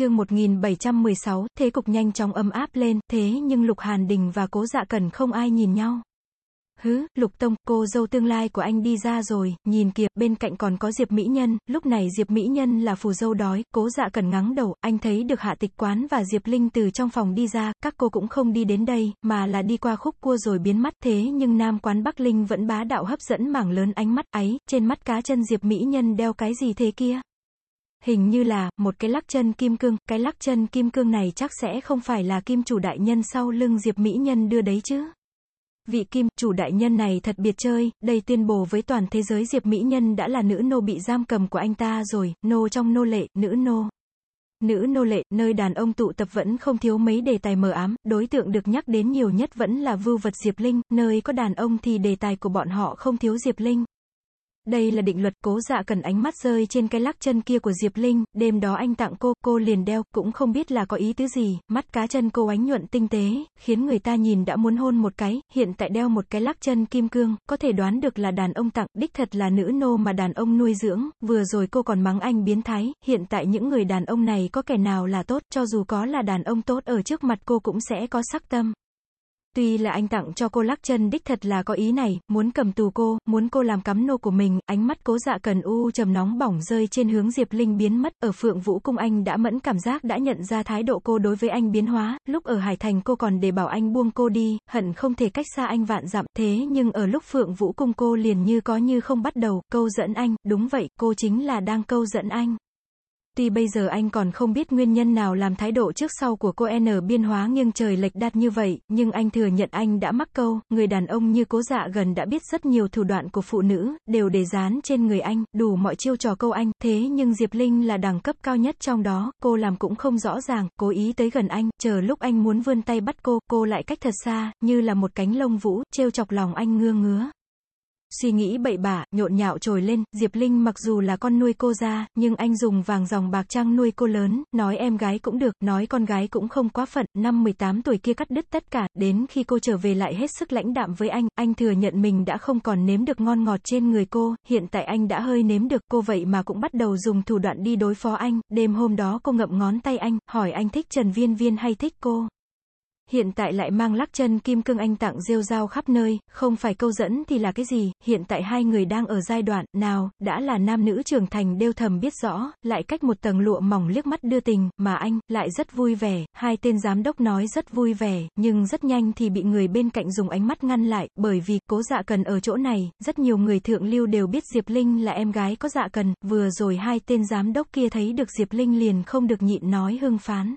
chương 1716, thế cục nhanh chóng ấm áp lên, thế nhưng Lục Hàn Đình và Cố Dạ Cần không ai nhìn nhau. Hứ, Lục Tông, cô dâu tương lai của anh đi ra rồi, nhìn kìa, bên cạnh còn có Diệp Mỹ Nhân, lúc này Diệp Mỹ Nhân là phù dâu đói, cố dạ cần ngắng đầu, anh thấy được Hạ Tịch Quán và Diệp Linh từ trong phòng đi ra, các cô cũng không đi đến đây, mà là đi qua khúc cua rồi biến mất, thế nhưng Nam Quán Bắc Linh vẫn bá đạo hấp dẫn mảng lớn ánh mắt ấy, trên mắt cá chân Diệp Mỹ Nhân đeo cái gì thế kia? Hình như là, một cái lắc chân kim cương, cái lắc chân kim cương này chắc sẽ không phải là kim chủ đại nhân sau lưng Diệp Mỹ Nhân đưa đấy chứ. Vị kim, chủ đại nhân này thật biệt chơi, đây tuyên bố với toàn thế giới Diệp Mỹ Nhân đã là nữ nô bị giam cầm của anh ta rồi, nô trong nô lệ, nữ nô. Nữ nô lệ, nơi đàn ông tụ tập vẫn không thiếu mấy đề tài mờ ám, đối tượng được nhắc đến nhiều nhất vẫn là vưu vật Diệp Linh, nơi có đàn ông thì đề tài của bọn họ không thiếu Diệp Linh. Đây là định luật cố dạ cần ánh mắt rơi trên cái lắc chân kia của Diệp Linh, đêm đó anh tặng cô, cô liền đeo, cũng không biết là có ý tứ gì, mắt cá chân cô ánh nhuận tinh tế, khiến người ta nhìn đã muốn hôn một cái, hiện tại đeo một cái lắc chân kim cương, có thể đoán được là đàn ông tặng, đích thật là nữ nô mà đàn ông nuôi dưỡng, vừa rồi cô còn mắng anh biến thái, hiện tại những người đàn ông này có kẻ nào là tốt, cho dù có là đàn ông tốt ở trước mặt cô cũng sẽ có sắc tâm. Tuy là anh tặng cho cô lắc chân đích thật là có ý này, muốn cầm tù cô, muốn cô làm cắm nô của mình, ánh mắt cố dạ cần u trầm nóng bỏng rơi trên hướng Diệp Linh biến mất, ở phượng vũ cung anh đã mẫn cảm giác đã nhận ra thái độ cô đối với anh biến hóa, lúc ở Hải Thành cô còn để bảo anh buông cô đi, hận không thể cách xa anh vạn dặm, thế nhưng ở lúc phượng vũ cung cô liền như có như không bắt đầu, câu dẫn anh, đúng vậy, cô chính là đang câu dẫn anh. Tuy bây giờ anh còn không biết nguyên nhân nào làm thái độ trước sau của cô N biên hóa nghiêng trời lệch đạt như vậy, nhưng anh thừa nhận anh đã mắc câu, người đàn ông như cố dạ gần đã biết rất nhiều thủ đoạn của phụ nữ, đều để dán trên người anh, đủ mọi chiêu trò câu anh, thế nhưng Diệp Linh là đẳng cấp cao nhất trong đó, cô làm cũng không rõ ràng, cố ý tới gần anh, chờ lúc anh muốn vươn tay bắt cô, cô lại cách thật xa, như là một cánh lông vũ, trêu chọc lòng anh ngưa ngứa. Suy nghĩ bậy bạ, nhộn nhạo trồi lên, Diệp Linh mặc dù là con nuôi cô ra, nhưng anh dùng vàng dòng bạc trăng nuôi cô lớn, nói em gái cũng được, nói con gái cũng không quá phận, năm 18 tuổi kia cắt đứt tất cả, đến khi cô trở về lại hết sức lãnh đạm với anh, anh thừa nhận mình đã không còn nếm được ngon ngọt trên người cô, hiện tại anh đã hơi nếm được cô vậy mà cũng bắt đầu dùng thủ đoạn đi đối phó anh, đêm hôm đó cô ngậm ngón tay anh, hỏi anh thích Trần Viên Viên hay thích cô? Hiện tại lại mang lắc chân kim cương anh tặng rêu rao khắp nơi, không phải câu dẫn thì là cái gì, hiện tại hai người đang ở giai đoạn, nào, đã là nam nữ trưởng thành đều thầm biết rõ, lại cách một tầng lụa mỏng liếc mắt đưa tình, mà anh, lại rất vui vẻ, hai tên giám đốc nói rất vui vẻ, nhưng rất nhanh thì bị người bên cạnh dùng ánh mắt ngăn lại, bởi vì, cố dạ cần ở chỗ này, rất nhiều người thượng lưu đều biết Diệp Linh là em gái có dạ cần, vừa rồi hai tên giám đốc kia thấy được Diệp Linh liền không được nhịn nói hưng phán.